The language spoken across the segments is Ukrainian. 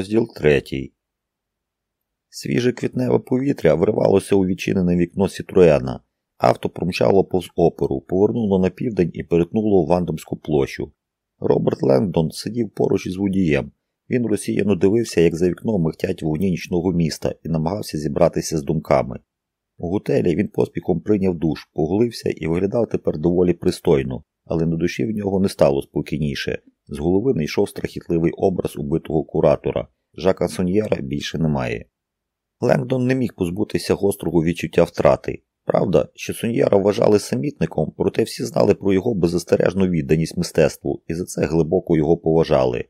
Розділ третій. Свіже квітневе повітря вривалося у відчинене вікно Сітроена. Авто промчало повз оперу, повернуло на південь і перетнуло Вандомську площу. Роберт Лендон сидів поруч із водієм. Він росіяно дивився, як за вікном михтять вогні нічного міста, і намагався зібратися з думками. У готелі він поспіхом прийняв душ, поголився і виглядав тепер доволі пристойно, але на душі в нього не стало спокійніше. З голови не йшов страхітливий образ убитого куратора. Жака Соньєра більше немає. Лендон не міг позбутися гострого відчуття втрати. Правда, що Соньєра вважали самітником, проте всі знали про його беззастережну відданість мистецтву і за це глибоко його поважали.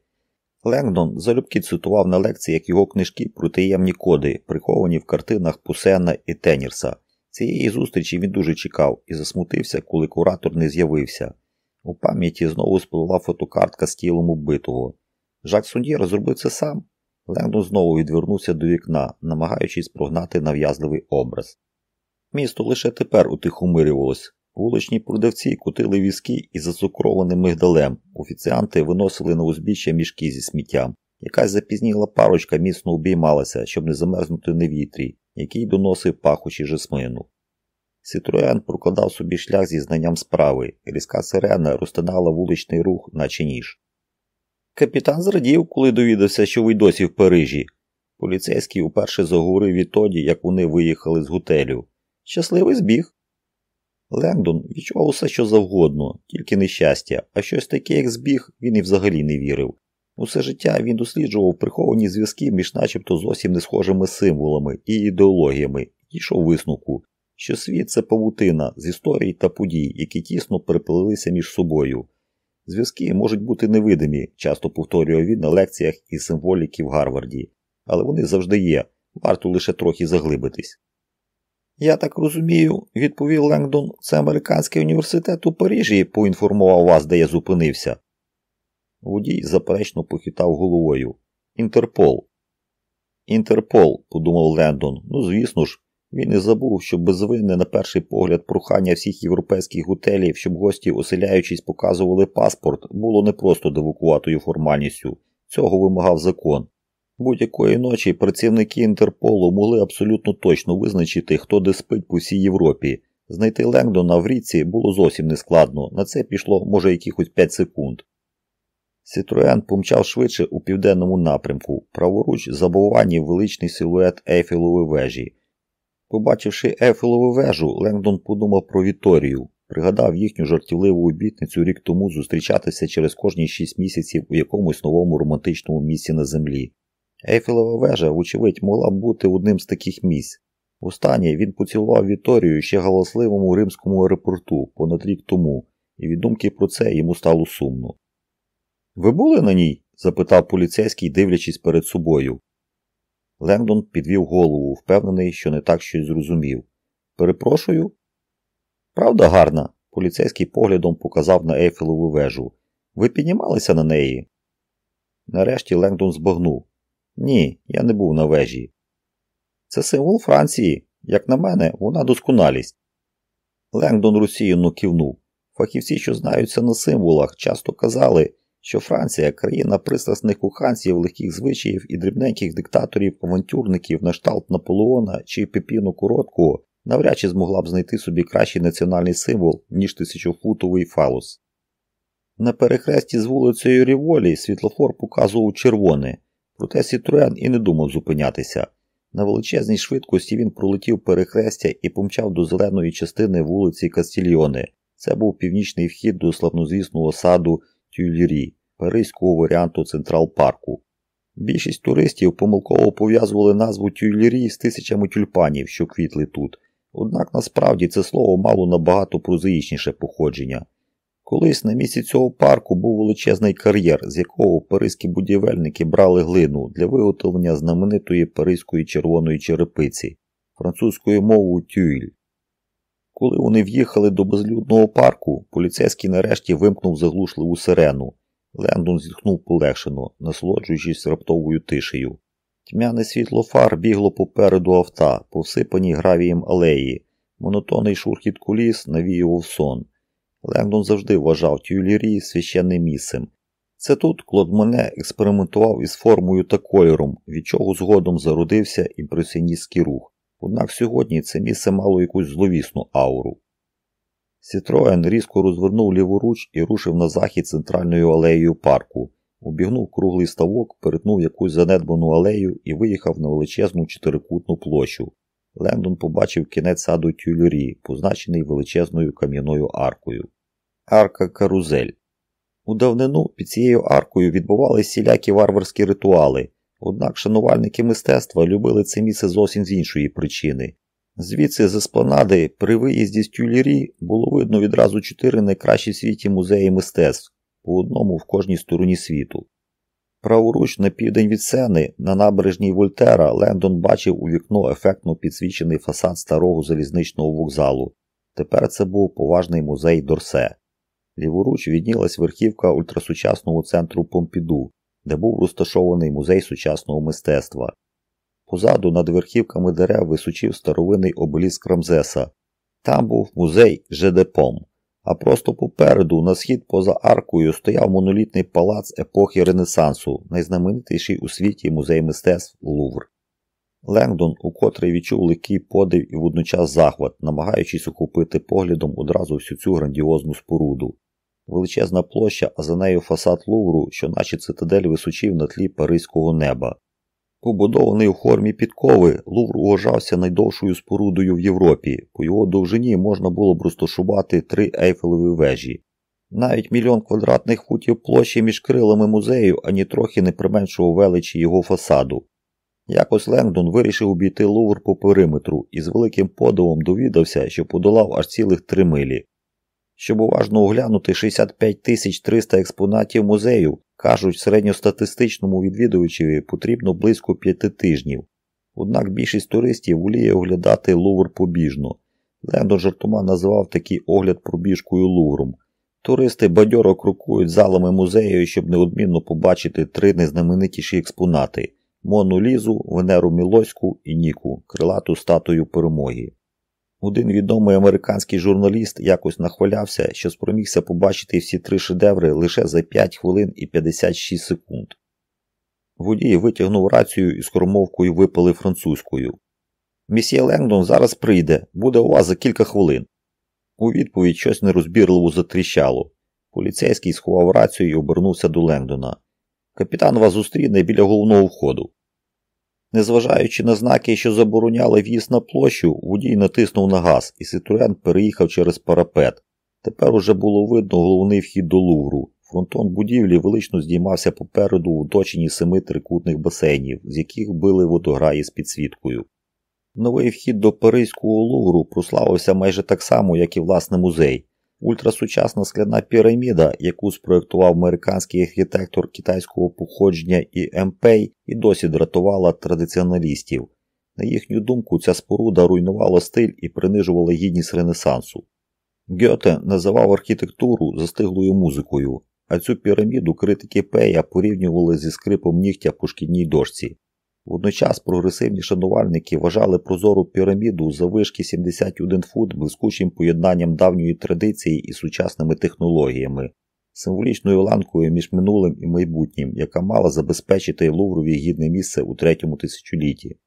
Лендон залюбки цитував на лекціях його книжки про таємні коди, приховані в картинах Пусена і Тенірса. Цієї зустрічі він дуже чекав і засмутився, коли куратор не з'явився. У пам'яті знову спливла фотокартка з тілом убитого. Жак Соньєр зробив це сам. Лендон знову відвернувся до вікна, намагаючись прогнати нав'язливий образ. Місто лише тепер утихомирювалось. Вуличні продавці кутили візки із зацукрованим мигдалем, офіціанти виносили на узбіччя мішки зі сміттям. Якась запізніла парочка міцно обіймалася, щоб не замерзнути на вітрі, який доносив пахучі жасмину. Сітроен прокладав собі шлях зі знанням справи, різка сирена розтинала вуличний рух, наче ніж. Капітан зрадів, коли довідався, що ви досі в Парижі. Поліцейський уперше заговорив відтоді, як вони виїхали з готелю. Щасливий збіг. Лендон відчував усе що завгодно, тільки нещастя, а щось таке, як збіг, він і взагалі не вірив. Усе життя він досліджував приховані зв'язки між начебто зовсім не схожими символами і ідеологіями і йшов висновку, що світ це павутина з історій та подій, які тісно переплелися між собою. Зв'язки можуть бути невидимі, часто повторював він на лекціях і символіки в Гарварді, але вони завжди є, варто лише трохи заглибитись. Я так розумію, відповів Лендон, це американський університет у Парижі поінформував вас, де я зупинився. Водій заперечно похитав головою. Інтерпол. Інтерпол, подумав Лендон. Ну, звісно ж, він і забув, що безвинне на перший погляд прохання всіх європейських готелів, щоб гості, оселяючись, показували паспорт, було не просто девукуватою формальністю. Цього вимагав закон. Будь-якої ночі працівники Інтерполу могли абсолютно точно визначити, хто де спить по всій Європі. Знайти Лендона в річці було зовсім нескладно, на це пішло, може, якихось 5 секунд. Сітроен помчав швидше у південному напрямку, праворуч забуванні величний силует Ейфелової вежі. Побачивши Ейфелову вежу, Лендон подумав про Віторію, пригадав їхню жартівливу обітницю рік тому зустрічатися через кожні шість місяців у якомусь новому романтичному місці на землі. Ейфелева вежа, вочевидь, могла б бути одним з таких місць. Востаннє він поцілував Віторію ще галасливому римському аеропорту понад рік тому, і від думки про це йому стало сумно. Ви були на ній? запитав поліцейський, дивлячись перед собою. Лендон підвів голову, впевнений, що не так щось зрозумів. Перепрошую? Правда гарна? Поліцейський поглядом показав на Ейфелеву вежу. Ви піднімалися на неї? Нарешті Лендон збагнув. Ні, я не був на вежі. Це символ Франції. Як на мене, вона досконалість. Лендон Росіяну кивнув. Фахівці, що знаються на символах, часто казали, що Франція країна пристрасних коханців, легких звичаїв і дрібненьких диктаторів-авантюрників на шталт Наполеона чи Пепіну Короткого навряд чи змогла б знайти собі кращий національний символ, ніж тисячофутовий фалос. На перехресті з вулицею Ріволі світлофор показував червоне, проте Сітруен і не думав зупинятися. На величезній швидкості він пролетів перехрестя і помчав до зеленої частини вулиці Кастільйоне. Це був північний вхід до славнозвісного саду Тюйлірі, паризького варіанту Централ Парку. Більшість туристів помилково пов'язували назву Тюйлірі з тисячами тюльпанів, що квітли тут. Однак насправді це слово мало набагато прозаїчніше походження. Колись на місці цього парку був величезний кар'єр, з якого паризькі будівельники брали глину для виготовлення знаменитої паризької червоної черепиці, французькою мовою тюйль. Коли вони в'їхали до безлюдного парку, поліцейський нарешті вимкнув заглушливу сирену. Лендон зітхнув полегшено, насолоджуючись раптовою тишею. Тьмяне світло фар бігло попереду авто, повсипані гравієм алеї. Монотонний шурхіт куліс навіював сон. Лендон завжди вважав Тюйлірі священним місцем. Це тут Клод Моне експериментував із формою та кольором, від чого згодом зародився імпресіоністський рух. Однак сьогодні це місце мало якусь зловісну ауру. Сітроен різко розвернув ліворуч і рушив на захід центральною алеєю парку, обігнув круглий ставок, перетнув якусь занедбану алею і виїхав на величезну чотирикутну площу. Лендон побачив кінець саду тюльорі, позначений величезною кам'яною аркою. Арка Карузель. У давнину під цією аркою відбувалися всілякі варварські ритуали, однак шанувальники мистецтва любили це місце зовсім з іншої причини. Звідси з еспланади при виїзді з тюльрі було видно відразу чотири найкращі в світі музеї мистецтв, по одному в кожній стороні світу. Праворуч на південь від сени, на набережній Вольтера, Лендон бачив у вікно ефектно підсвічений фасад старого залізничного вокзалу. Тепер це був поважний музей Дорсе. Ліворуч віднілась верхівка ультрасучасного центру Помпіду, де був розташований музей сучасного мистецтва. Позаду над верхівками дерев височив старовинний обеліск Рамзеса. Там був музей Жедепом. А просто попереду, на схід поза аркою, стояв монолітний палац епохи Ренесансу, найзнаменитіший у світі музей мистецтв Лувр. Лендон укотре відчув легкий подив і водночас захват, намагаючись охопити поглядом одразу всю цю грандіозну споруду. Величезна площа, а за нею фасад Лувру, що наче цитадель височив на тлі паризького неба. Побудований у формі підкови, Лувр вважався найдовшою спорудою в Європі. По його довжині можна було б розташувати три ейфелеві вежі. Навіть мільйон квадратних футів площі між крилами музею ані трохи не применшував величі його фасаду. Якось Лендон вирішив обійти Лувр по периметру і з великим подивом довідався, що подолав аж цілих три милі. Щоб уважно оглянути 65 тисяч 300 експонатів музею, кажуть, середньостатистичному відвідувачеві потрібно близько п'яти тижнів. Однак більшість туристів воліє оглядати Лувр побіжно. Лендон жартома називав такий огляд пробіжкою Лувром. Туристи бадьоро крокують залами музею, щоб неодмінно побачити три найзнаменитіші експонати Мону Лізу, Венеру Мілоську і Ніку, крилату статую перемоги. Один відомий американський журналіст якось нахвалявся, що спромігся побачити всі три шедеври лише за 5 хвилин і 56 секунд. Водій витягнув рацію і з кормовкою випали французькою. Місьє Лендон зараз прийде, буде у вас за кілька хвилин. У відповідь щось нерозбірливо затріщало. Поліцейський сховав рацію і обернувся до Лендона. Капітан вас зустріне біля головного входу. Незважаючи на знаки, що забороняли в'їзд на площу, водій натиснув на газ, і Ситуен переїхав через парапет. Тепер уже було видно головний вхід до Лувру. Фронтон будівлі велично здіймався попереду в оточенні семи трикутних басейнів, з яких били водограї з підсвіткою. Новий вхід до Паризького Лувру прославився майже так само, як і власне музей. Ультрасучасна скляна піраміда, яку спроєктував американський архітектор китайського походження і Емпей, і досі дратувала традиціоналістів. На їхню думку, ця споруда руйнувала стиль і принижувала гідність Ренесансу. Гьоте називав архітектуру застиглою музикою, а цю піраміду критики Пея порівнювали зі скрипом нігтя по шкільній дошці. Водночас прогресивні шанувальники вважали прозору піраміду завишки 71 фут блискучим поєднанням давньої традиції і сучасними технологіями, символічною ланкою між минулим і майбутнім, яка мала забезпечити Луврові гідне місце у третьому тисячолітті.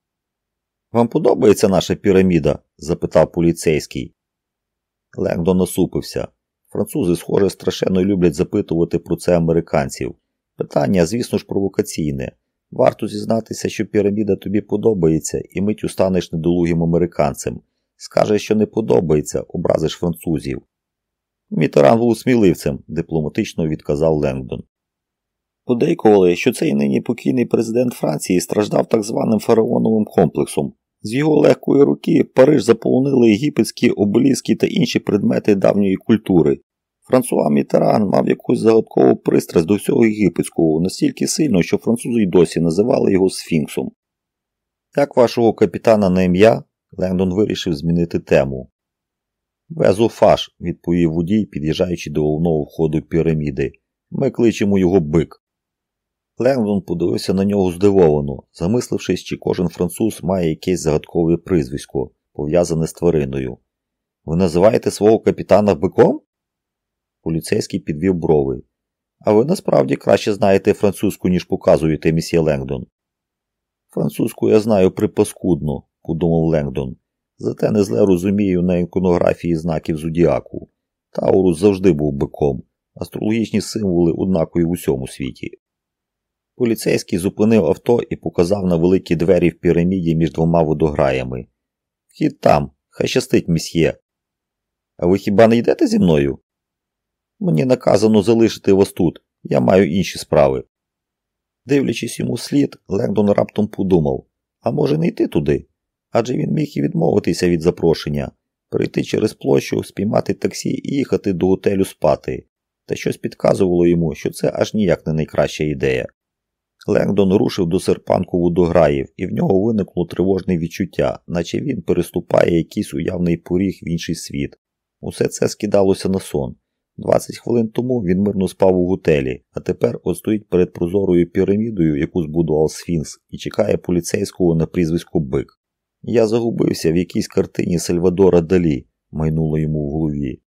Вам подобається наша піраміда? запитав поліцейський. Лендон насупився. Французи, схоже, страшенно люблять запитувати про це американців. Питання, звісно ж, провокаційне. Варто зізнатися, що піраміда тобі подобається, і миттю станеш недолугим американцем. Скажеш, що не подобається, образиш французів. Мітеран був сміливцем, дипломатично відказав Лендон. Подейкували, що цей нині покійний президент Франції страждав так званим фараоновим комплексом. З його легкої руки Париж заполонили єгипетські обеліски та інші предмети давньої культури, Франсуа Мітеран мав якусь загадкову пристрасть до всього єгипетського настільки сильно, що французи й досі називали його Сфінксом. Як вашого капітана на ім'я, Лендон вирішив змінити тему. Везофаш, відповів водій, під'їжджаючи до головного входу піраміди. Ми кличемо його бик. Лендон подивився на нього здивовано, замислившись, чи кожен француз має якесь загадкове прізвисько, пов'язане з твариною. Ви називаєте свого капітана биком? Поліцейський підвів брови. А ви насправді краще знаєте французьку, ніж показуєте, місьє Ленгдон. Французьку я знаю припаскудно, подумав Ленгдон. Зате не зле розумію на іконографії знаків зодіаку. Таурус завжди був биком, астрологічні символи однакові в усьому світі. Поліцейський зупинив авто і показав на великі двері в піраміді між двома водограями. Вхід там, хай щастить місьє. А ви хіба не йдете зі мною? Мені наказано залишити вас тут, я маю інші справи. Дивлячись йому слід, Лендон раптом подумав а може не йти туди? Адже він міг і відмовитися від запрошення, прийти через площу, спіймати таксі і їхати до готелю спати, та щось підказувало йому, що це аж ніяк не найкраща ідея. Лендон рушив до серпанку водограїв, і в нього виникло тривожне відчуття, наче він переступає якийсь уявний поріг в інший світ. Усе це скидалося на сон. 20 хвилин тому він мирно спав у готелі, а тепер от стоїть перед прозорою пірамідою, яку збудував Сфінкс, і чекає поліцейського на прізвисько Бик. Я загубився в якійсь картині Сальвадора Далі, майнуло йому в голові.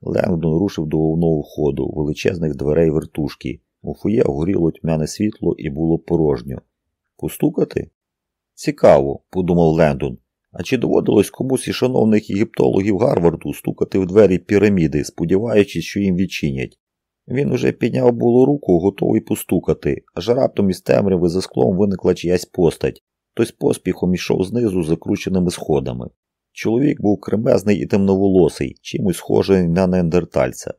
Лендон рушив до головного входу, величезних дверей вертушки. У фує горіло тьмяне світло і було порожньо. Постукати? Цікаво, подумав Лендон. А чи доводилось комусь із шановних єгиптологів Гарварду стукати в двері піраміди, сподіваючись, що їм відчинять? Він уже підняв було руку, готовий постукати, аж раптом із темряви за склом виникла чиясь постать. Хтось поспіхом ішов знизу закрученими сходами. Чоловік був кремезний і темноволосий, чимось схожий на неандертальця.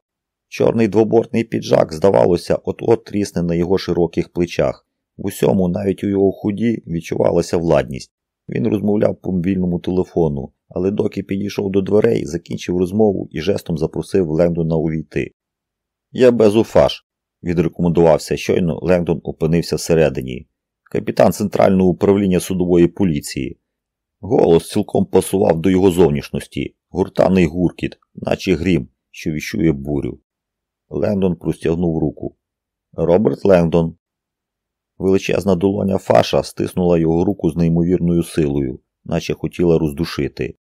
Чорний двобортний піджак, здавалося, от-от трісне на його широких плечах. В усьому, навіть у його худі, відчувалася владність. Він розмовляв по мобільному телефону, але доки підійшов до дверей, закінчив розмову і жестом запросив Лендона увійти. Я без уфаш, відрекомендувався щойно Лендон опинився всередині. Капітан Центрального управління судової поліції. Голос цілком пасував до його зовнішності, гуртаний гуркіт, наче грім, що віщує бурю. Лендон простягнув руку. Роберт Лендон. Величезна долоня Фаша стиснула його руку з неймовірною силою, наче хотіла роздушити.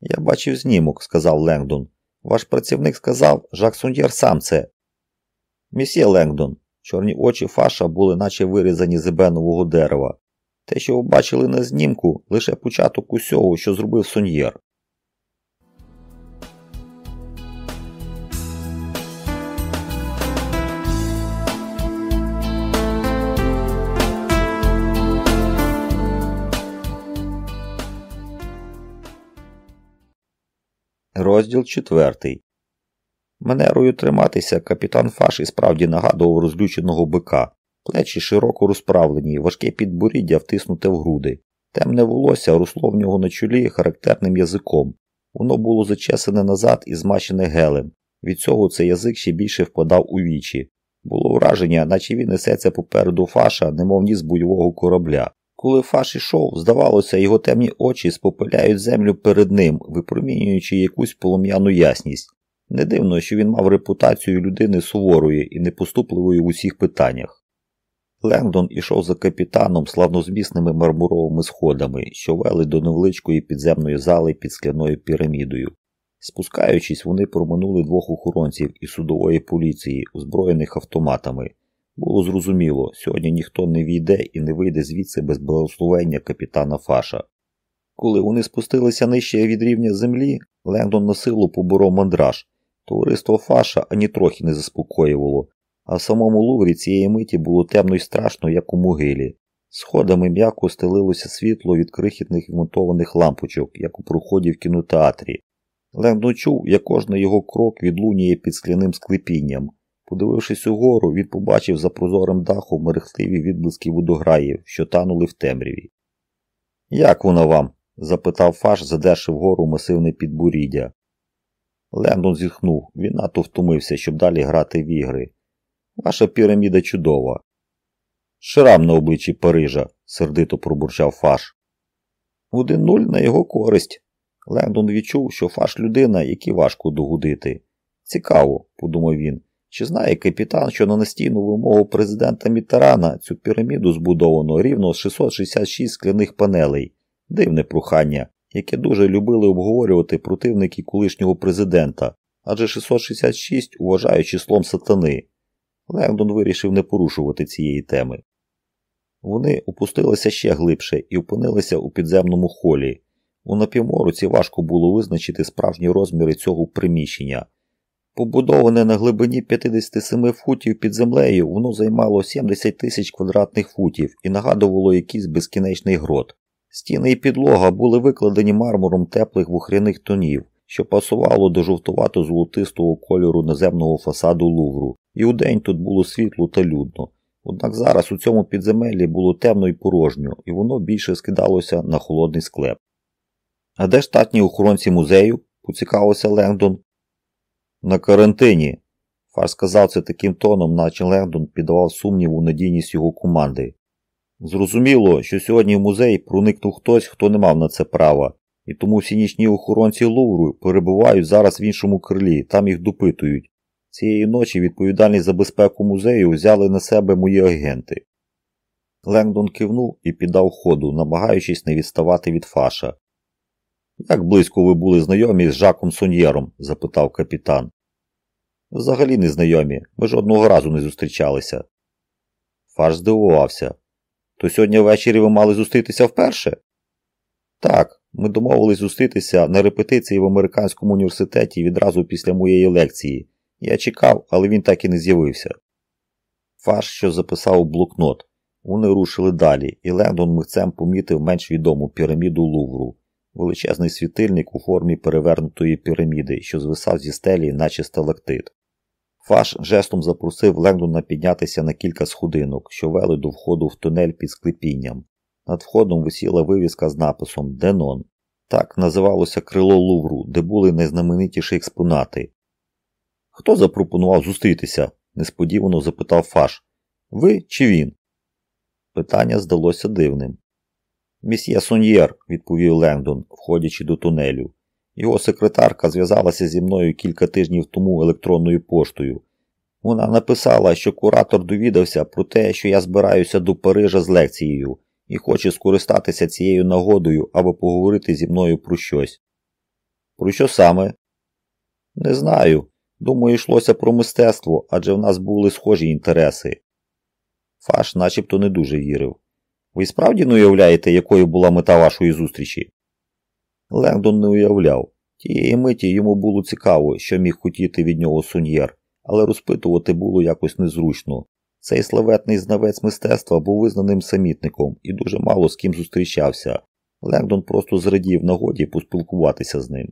Я бачив знімок, сказав Лендон. Ваш працівник сказав, Жак Суньєр сам це. Місьє Лендон, чорні очі Фаша були наче вирізані з ебенового дерева. Те, що ви бачили на знімку, лише початок усього, що зробив Суньєр. Розділ четвертий. Манерою триматися капітан Фаш і справді нагадував розлюченого бика. Плечі широко розправлені, важке підборіддя втиснуте в груди. Темне волосся росло в нього на чолі характерним язиком. Воно було зачесане назад і змащене гелем. Від цього цей язик ще більше впадав у вічі. Було враження, наче він несеться попереду фаша, немов ніс бойового корабля. Коли Фаш ішов, здавалося, його темні очі спопиляють землю перед ним, випромінюючи якусь полум'яну ясність. Не дивно, що він мав репутацію людини суворої і непоступливої в усіх питаннях. Лендон ішов за капітаном славнозмісними мармуровими сходами, що вели до невеличкої підземної зали під скляною пірамідою. Спускаючись, вони проминули двох охоронців із судової поліції, озброєних автоматами. Було зрозуміло, сьогодні ніхто не війде і не вийде звідси без благословення капітана Фаша. Коли вони спустилися нижче від рівня землі, Лендон на силу поборов мандраж. Товариство Фаша ані трохи не заспокоювало, а в самому луврі цієї миті було темно і страшно, як у могилі. Сходами м'яко стелилося світло від крихітних вмонтованих лампочок, як у проході в кінотеатрі. Лендон чув, як кожний його крок відлунює під скляним склепінням. Подивившись угору, він побачив за прозорим дахом мерехтливі відблиски водограїв, що танули в темряві. Як воно вам? запитав Фаш, задерши вгору масивне підборіддя. Ленґдон зітхнув, він надто втомився, щоб далі грати в ігри. Ваша піраміда чудова. Шрам на обличчі Парижа, сердито пробурчав Фаш. Один нуль на його користь. Ленґдон відчув, що Фаш людина, якій важко догодити. Цікаво, подумав він. Чи знає капітан, що на настійну вимогу президента Міттерана цю піраміду збудовано рівно з 666 скляних панелей, дивне прохання, яке дуже любили обговорювати противники колишнього президента, адже 666 вважають числом сатани. Лендон вирішив не порушувати цієї теми. Вони опустилися ще глибше і опинилися у підземному холі. У напівмороці важко було визначити справжні розміри цього приміщення. Побудоване на глибині 57 футів під землею, воно займало 70 тисяч квадратних футів і нагадувало якийсь безкінечний грот. Стіни і підлога були викладені мармуром теплих вухряних тонів, що пасувало до жовтувато-золотистого кольору наземного фасаду Лувру, і удень тут було світло та людно. Однак зараз у цьому підземеллі було темно і порожньо, і воно більше скидалося на холодний склеп. А де штатні охоронці музею? поцікавився Лендон. На карантині. Фар сказав це таким тоном, наче Лендон піддавав сумніву надійність його команди. Зрозуміло, що сьогодні в музей проникнув хтось, хто не мав на це права, і тому всі нічні охоронці Лувру перебувають зараз в іншому крилі, там їх допитують. Цієї ночі відповідальність за безпеку музею взяли на себе мої агенти. Лендон кивнув і піддав ходу, намагаючись не відставати від фаша. Як близько ви були знайомі з Жаком Соньєром? запитав капітан. Взагалі не знайомі, ми жодного разу не зустрічалися. Фаш здивувався. То сьогодні ввечері ви мали зустрітися вперше? Так, ми домовились зустрітися на репетиції в американському університеті відразу після моєї лекції. Я чекав, але він так і не з'явився. Фаш що записав у блокнот. Вони рушили далі, і Лендон митцем помітив менш відому піраміду Лувру, величезний світильник у формі перевернутої піраміди, що звисав зі стелі, наче сталактит. Фаш жестом запросив Лендона піднятися на кілька сходинок, що вели до входу в тунель під склепінням. Над входом висіла вивіска з написом Денон. Так називалося крило Лувру, де були найзнаменитіші експонати. Хто запропонував зустрітися? несподівано запитав Фаш. Ви чи він? Питання здалося дивним. Місьє Соньєр, відповів Лендон, входячи до тунелю. Його секретарка зв'язалася зі мною кілька тижнів тому електронною поштою. Вона написала, що куратор довідався про те, що я збираюся до Парижа з лекцією і хоче скористатися цією нагодою аби поговорити зі мною про щось. Про що саме? Не знаю. Думаю, йшлося про мистецтво, адже в нас були схожі інтереси. Фаш начебто не дуже вірив. Ви справді не уявляєте, якою була мета вашої зустрічі? Лендон не уявляв. Тієї миті йому було цікаво, що міг хотіти від нього суньєр, але розпитувати було якось незручно. Цей славетний знавець мистецтва був визнаним самітником і дуже мало з ким зустрічався. Лендон просто зрадів нагоді поспілкуватися з ним.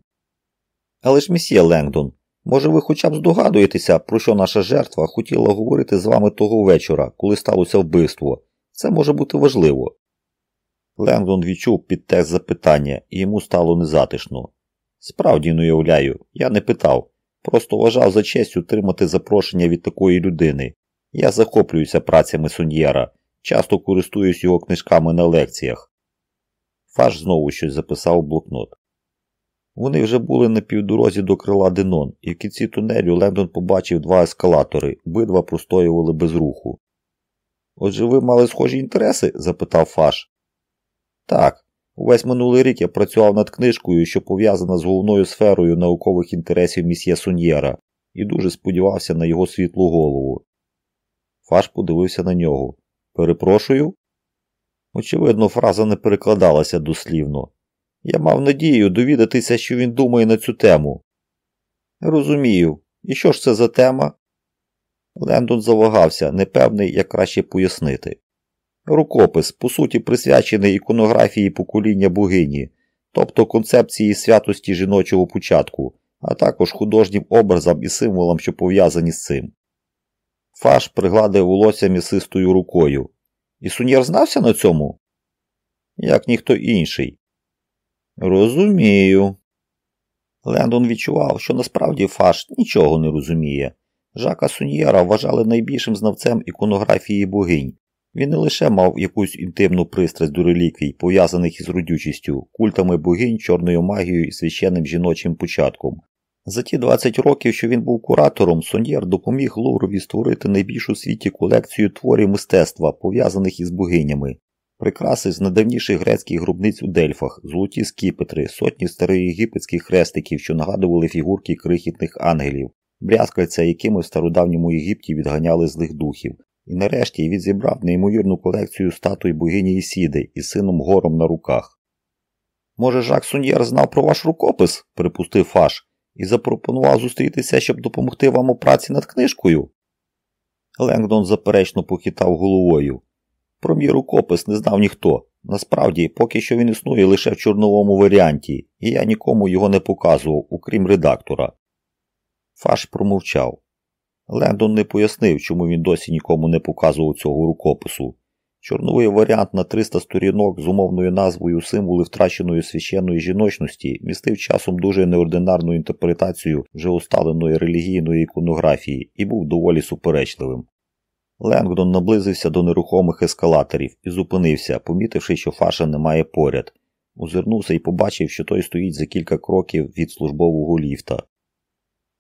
Але ж місьє Лендон, може ви хоча б здогадуєтеся, про що наша жертва хотіла говорити з вами того вечора, коли сталося вбивство. Це може бути важливо. Лендон відчув підтекст запитання, і йому стало незатишно. Справді не уявляю, я не питав, просто вважав за честь отримати запрошення від такої людини. Я захоплююся працями Суньєра, часто користуюсь його книжками на лекціях. Фаш знову щось записав у блокнот. Вони вже були на півдорозі до крила Денон, і в кінці тунелю Лендон побачив два ескалатори, обидва простоювали без руху. Отже, ви мали схожі інтереси? запитав Фаш. Так, увесь минулий рік я працював над книжкою, що пов'язана з головною сферою наукових інтересів місьє Суньєра, і дуже сподівався на його світлу голову. Фаш подивився на нього. Перепрошую? Очевидно, фраза не перекладалася дослівно. Я мав надію довідатися, що він думає на цю тему. Розумію. І що ж це за тема? Лендон завагався, непевний, як краще пояснити. Рукопис, по суті, присвячений іконографії покоління богині, тобто концепції святості жіночого початку, а також художнім образам і символам, що пов'язані з цим. Фаш пригладив волосся місистою рукою. І сунєр знався на цьому? Як ніхто інший. Розумію. Лендон відчував, що насправді Фаш нічого не розуміє. Жака Суньєра вважали найбільшим знавцем іконографії богинь. Він не лише мав якусь інтимну пристрасть до реліквій, пов'язаних із родючістю, культами богинь, чорною магією і священним жіночим початком. За ті 20 років, що він був куратором, Соньєр допоміг Луврові створити найбільшу у світі колекцію творів мистецтва, пов'язаних із богинями, прикраси з найдавніших грецьких гробниць у Дельфах, золоті скіпетри, сотні староєгипетських хрестиків, що нагадували фігурки крихітних ангелів, брязкальця, якими в стародавньому Єгипті відганяли злих духів. І нарешті він зібрав неймовірну колекцію статуй богині Ісіди із сином гором на руках. Може, Жак Суньєр знав про ваш рукопис, припустив Фаш, і запропонував зустрітися, щоб допомогти вам у праці над книжкою. Ленгдон заперечно похитав головою. Про мій рукопис не знав ніхто. Насправді, поки що він існує лише в чорновому варіанті, і я нікому його не показував, окрім редактора. Фаш промовчав. Лендон не пояснив, чому він досі нікому не показував цього рукопису. Чорновий варіант на 300 сторінок з умовною назвою Символи втраченої священної жіночності містив часом дуже неординарну інтерпретацію вже усталеної релігійної іконографії і був доволі суперечливим. Ленгдон наблизився до нерухомих ескалаторів і зупинився, помітивши, що фаша немає поряд. Озирнувся і побачив, що той стоїть за кілька кроків від службового ліфта.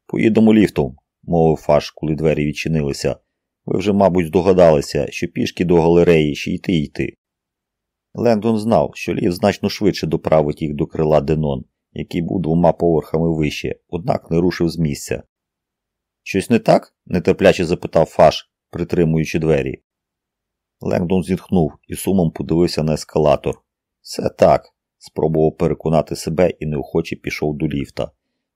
Поїдемо ліфтом, мовив Фаш, коли двері відчинилися. Ви вже, мабуть, здогадалися, що пішки до галереї ще йти йти. Ленґдон знав, що ліфт значно швидше доправить їх до крила Денон, який був двома поверхами вище, однак не рушив з місця. Щось не так? нетерпляче запитав Фаш, притримуючи двері. Ленґдон зітхнув і з сумом подивився на ескалатор. Все так, спробував переконати себе і неохоче пішов до ліфта.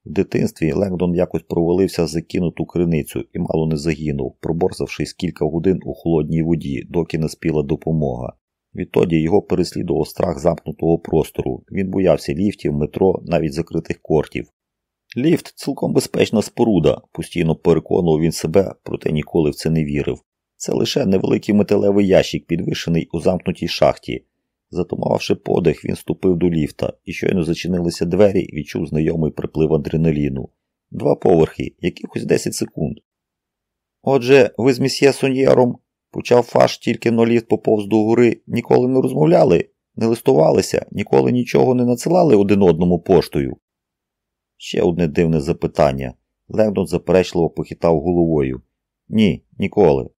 В дитинстві Лендон якось провалився закинуту криницю і мало не загинув, проборзавшись кілька годин у холодній воді, доки не спіла допомога. Відтоді його переслідував страх замкнутого простору. Він боявся ліфтів, метро, навіть закритих кортів. Ліфт цілком безпечна споруда, постійно переконував він себе, проте ніколи в це не вірив. Це лише невеликий металевий ящик, підвишений у замкнутій шахті. Затумавши подих, він ступив до ліфта і щойно зачинилися двері, відчув знайомий приплив адреналіну. Два поверхи, якихось 10 секунд. Отже, ви з місьє Соньєром, почав фаш тільки но ліфт поповз до гори, ніколи не розмовляли, не листувалися, ніколи нічого не надсилали один одному поштою. Ще одне дивне запитання. Лендон заперечливо похитав головою. Ні, ніколи.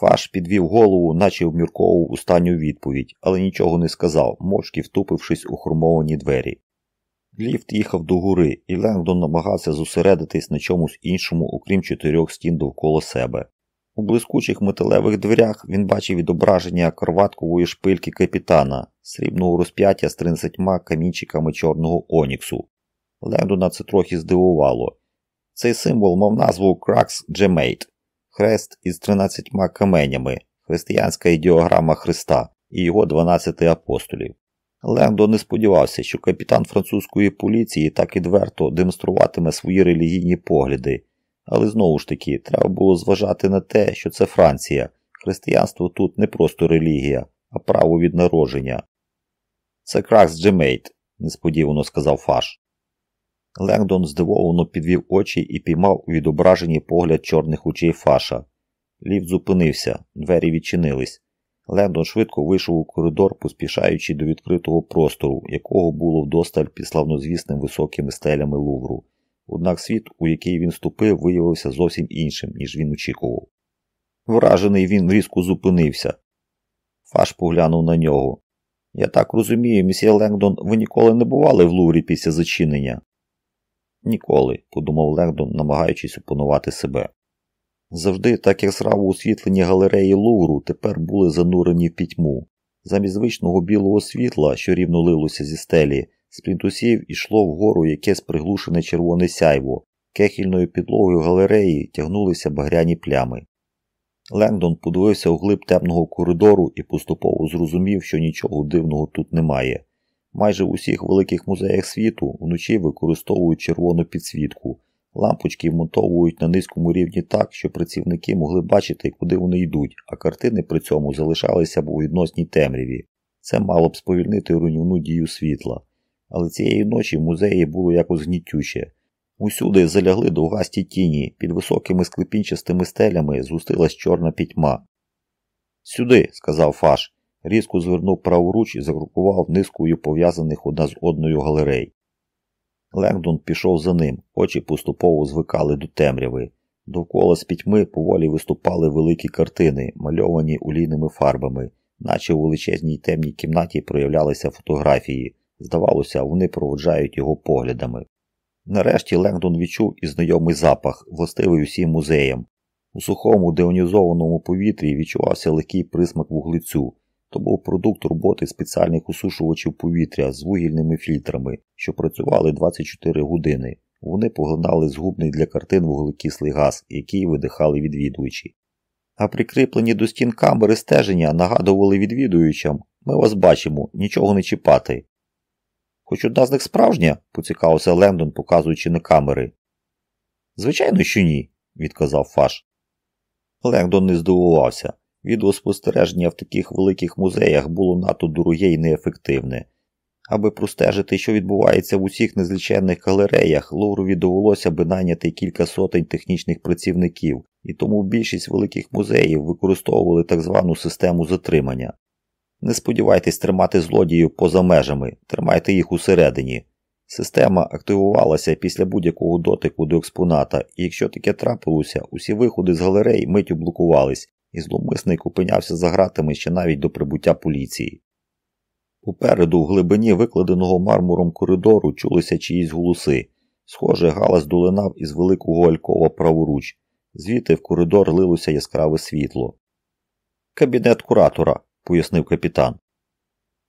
Фаш підвів голову, наче обмірковував останню відповідь, але нічого не сказав, мовчки втупившись у хромовані двері. Ліфт їхав догори, і Ленґдон намагався зосередитись на чомусь іншому, окрім чотирьох стін довкола себе. У блискучих металевих дверях він бачив відображення краваткової шпильки капітана, срібного розп'яття з тринадцятьма камінчиками чорного оніксу. Ленґдона це трохи здивувало. Цей символ мав назву crux gemmata хрест із тринадцятьма каменями, християнська ідеограма Христа і його 12 апостолів. Ленґдон не сподівався, що капітан французької поліції так відверто демонструватиме свої релігійні погляди, але знову ж таки треба було зважати на те, що це Франція. Християнство тут не просто релігія, а право від народження. Це crux gemmata, несподівано сказав Фаш. Ленґдон здивовано підвів очі і піймав у відображенні погляд чорних очей Фаша. Ліфт зупинився, двері відчинились. Лендон швидко вийшов у коридор, поспішаючи до відкритого простору, якого було вдосталь під славнозвісним високими стелями Лувру. Однак світ, у який він ступив, виявився зовсім іншим, ніж він очікував. Вражений він різко зупинився. Фаш поглянув на нього. Я так розумію, місьє Лендон, ви ніколи не бували в Луврі після зачинення. Ніколи, подумав Лендон, намагаючись опанувати себе. Завжди, так як зраво освітлені галереї Лувру тепер були занурені в пітьму. Замість звичного білого світла, що рівно лилося зі стелі, з плінтусів ішло вгору якесь приглушене червоне сяйво, кехільною підлогою галереї тягнулися багряні плями. Лендон подивився у глиб темного коридору і поступово зрозумів, що нічого дивного тут немає. Майже в усіх великих музеях світу вночі використовують червону підсвітку. Лампочки вмонтовують на низькому рівні так, що працівники могли бачити, куди вони йдуть, а картини при цьому залишалися б у відносній темряві. Це мало б сповільнити руйнівну дію світла. Але цієї ночі в музеї було якось гнітюче. Усюди залягли довгасті тіні, під високими склепінчастими стелями згустилась чорна пітьма. Сюди, сказав Фаш різко звернув праворуч і закрукував низкою пов'язаних одна з одною галерей. Лендон пішов за ним, очі поступово звикали до темряви. Довкола з пітьми поволі виступали великі картини, мальовані улійними фарбами, наче у величезній темній кімнаті проявлялися фотографії. Здавалося, вони проводжають його поглядами. Нарешті Лендон відчув і знайомий запах, властивий усім музеям. У сухому деонізованому повітрі відчувався легкий присмак вуглецю. То був продукт роботи спеціальних усушувачів повітря з вугільними фільтрами, що працювали 24 години. Вони поглинали згубний для картин вуглекислий газ, який видихали відвідувачі. А прикріплені до стін камери стеження нагадували відвідуючам ми вас бачимо, нічого не чіпати. Хоч одна з них справжня, поцікавився Лендон, показуючи на камери. Звичайно, що ні, відказав Фаш. Лендон не здивувався. Відеоспостереження в таких великих музеях було надто дороге і неефективне. Аби простежити, що відбувається в усіх незліченних галереях, Ловрові довелося би найняти кілька сотень технічних працівників, і тому більшість великих музеїв використовували так звану систему затримання. Не сподівайтесь тримати злодіїв поза межами, тримайте їх усередині. Система активувалася після будь-якого дотику до експоната, і якщо таке трапилося, усі виходи з галерей миттю блокувались, і зловмисник опинявся за гратами ще навіть до прибуття поліції. Попереду, в глибині викладеного мармуром коридору, чулися чиїсь голоси. Схоже, галас долинав із великого алькова праворуч, звідти в коридор лилося яскраве світло. Кабінет куратора, пояснив капітан.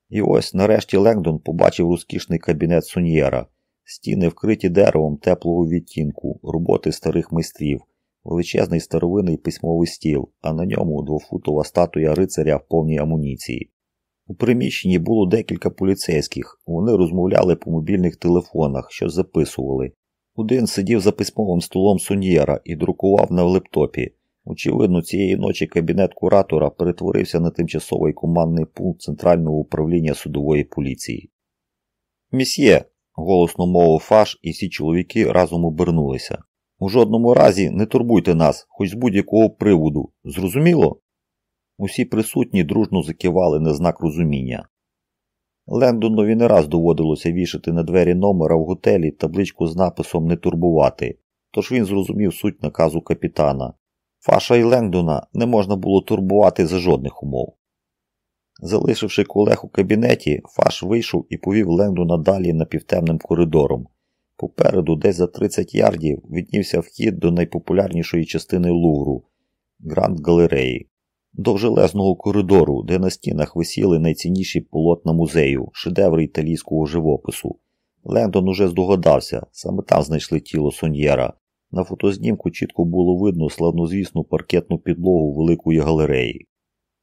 І ось нарешті Лендон побачив розкішний кабінет Суньєра, стіни вкриті деревом теплого відтінку, роботи старих майстрів, величезний старовинний письмовий стіл, а на ньому двофутова статуя рицаря в повній амуніції. У приміщенні було декілька поліцейських, вони розмовляли по мобільних телефонах, що записували. Один сидів за письмовим столом Суньєра і друкував на лептопі. Очевидно, цієї ночі кабінет куратора перетворився на тимчасовий командний пункт Центрального управління судової поліції. Місьє, голосно мовив Фаш, і всі чоловіки разом обернулися. У жодному разі не турбуйте нас, хоч з будь-якого приводу. Зрозуміло? Усі присутні дружно закивали на знак розуміння. Лендонові не раз доводилося вішати на двері номера в готелі табличку з написом Не турбувати, тож він зрозумів суть наказу капітана. Фаша і Лендона не можна було турбувати за жодних умов. Залишивши колег у кабінеті, Фаш вийшов і повів Лендона далі напівтемним коридором. Попереду, десь за 30 ярдів, віднівся вхід до найпопулярнішої частини Лувру Гранд Галереї, довжелезного коридору, де на стінах висіли найцінніші полотна музею, шедеври італійського живопису. Лендон уже здогадався, саме там знайшли тіло Соньєра. На фотознімку чітко було видно славнозвісну паркетну підлогу великої галереї.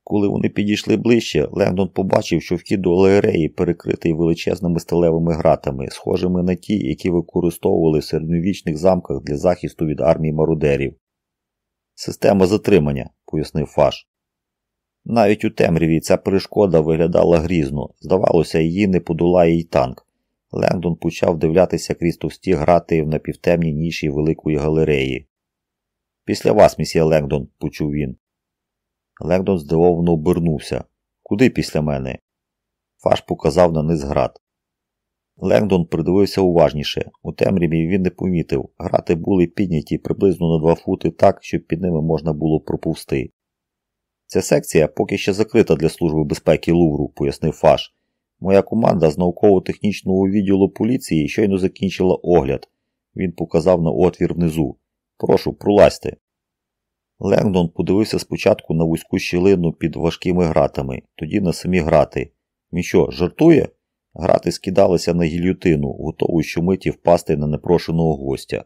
Коли вони підійшли ближче, Лендон побачив, що вхід до галереї перекритий величезними сталевими гратами, схожими на ті, які використовували в середньовічних замках для захисту від армії мародерів. Система затримання, пояснив Фаш. Навіть у темряві ця перешкода виглядала грізно, здавалося, її не подолає й танк. Ленґдон почав вдивлятися крізь товсті грати в напівтемній ніші великої галереї. Після вас, месьє Ленґдон, почув він. Ленґдон здивовано обернувся. Куди після мене? Фаш показав на низ ґрат. Ленґдон придивився уважніше. У темряві він не помітив. Грати були підняті приблизно на два фути так, щоб під ними можна було проповзти. Ця секція поки ще закрита для Служби безпеки Лувру, пояснив Фаш. Моя команда з науково-технічного відділу поліції щойно закінчила огляд. Він показав на отвір внизу. Прошу, пролазьте. Лендон подивився спочатку на вузьку щілину під важкими гратами, тоді на самі грати. Він що, жартує? Грати скидалися на гільютину, готову щомиті впасти на непрошеного гостя.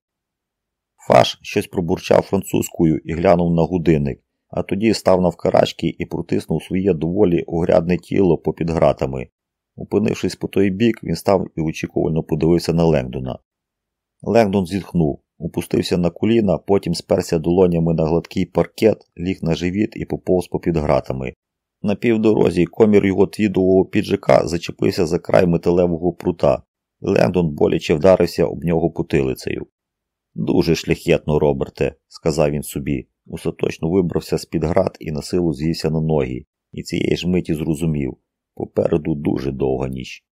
Фаш щось пробурчав французькою і глянув на годинник, а тоді став навкарачки і протиснув своє доволі огрядне тіло попід гратами. Опинившись по той бік, він став і очікувально подивився на Лендона. Лендон зітхнув, опустився на коліна, потім сперся долонями на гладкий паркет, ліг на живіт і поповз попід гратами. На півдорозі комір його твідового піджака зачепився за край металевого прута. Лендон боляче вдарився об нього потилицею. Дуже шляхетно, Роберте, сказав він собі. Остаточно вибрався з під град і на силу з'ївся на ноги, і цієї ж миті зрозумів попереду дуже довга ніч.